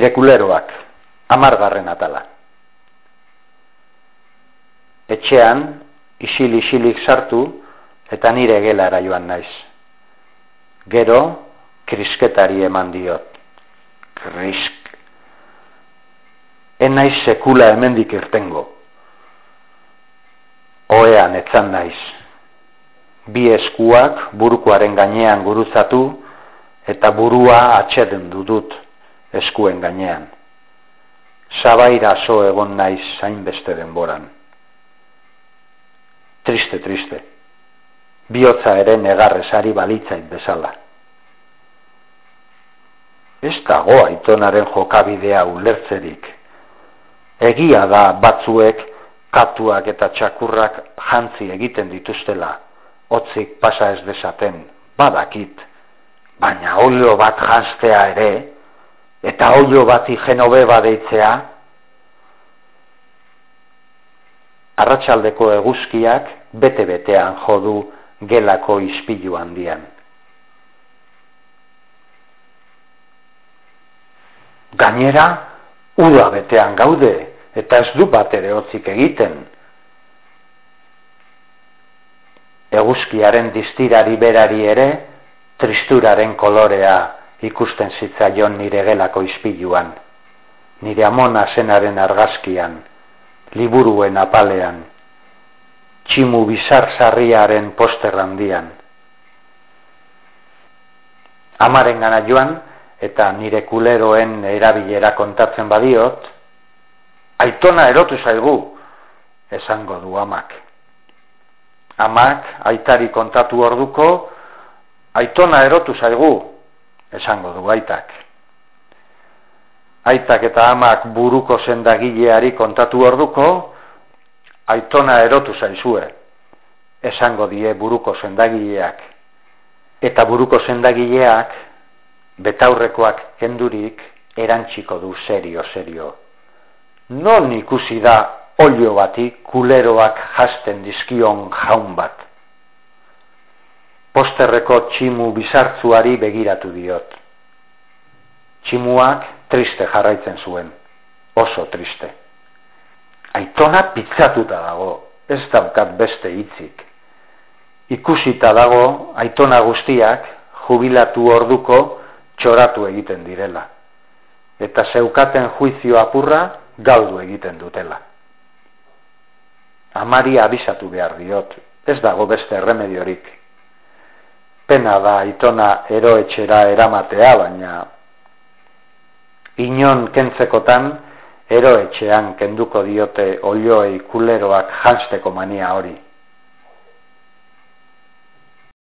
nire kuleroak, amargarren atala. Etxean, isil-isilik sartu, eta nire gelara joan naiz. Gero, krisketari eman diot. Krisk. En naiz sekula hemendik irtengo. Oean etzan naiz. Bi eskuak burukoaren gainean guruzatu, eta burua atxeden dudut eskuen gainean. Sabaira so egon naiz zain beste denboran. Triste, triste. Biotza ere negarrezari balitzait bezala. Ez dago aitonaren jokabidea ulertzerik. Egia da batzuek katuak eta txakurrak jantzi egiten dituztela, hotzik pasa ez desaten, badakit, baina olio bat jantztea ere, eta oio bati genobe badeitzea, arratsaldeko eguzkiak bete-betean jodu gelako ispilu handian. Gainera, uda betean gaude, eta ez du bat ere hotzik egiten. Eguzkiaren distirari berari ere, tristuraren kolorea ikusten zitzaion nire gelako ispiluan, nire amona zenaren argazkian, liburuen apalean, tximu bizar zarriaren poster handian. Amaren gana joan, eta nire kuleroen erabilera kontatzen badiot, aitona erotu zaigu, esango du amak. Amak, aitari kontatu orduko, aitona erotu zaigu, esango du aitak. Aitak eta amak buruko sendagileari kontatu orduko, aitona erotu zaizue, esango die buruko sendagileak. Eta buruko sendagileak, betaurrekoak kendurik, erantziko du serio-serio. Non ikusi da olio bati kuleroak jasten dizkion jaun bat posterreko tximu bizartzuari begiratu diot. Tximuak triste jarraitzen zuen, oso triste. Aitona pitzatuta dago, ez daukat beste hitzik. Ikusita dago, aitona guztiak, jubilatu orduko, txoratu egiten direla. Eta zeukaten juizio apurra, galdu egiten dutela. Amari abisatu behar diot, ez dago beste erremediorik pena da itona eroetxera eramatea, baina inon kentzekotan eroetxean kenduko diote olioei kuleroak jansteko mania hori.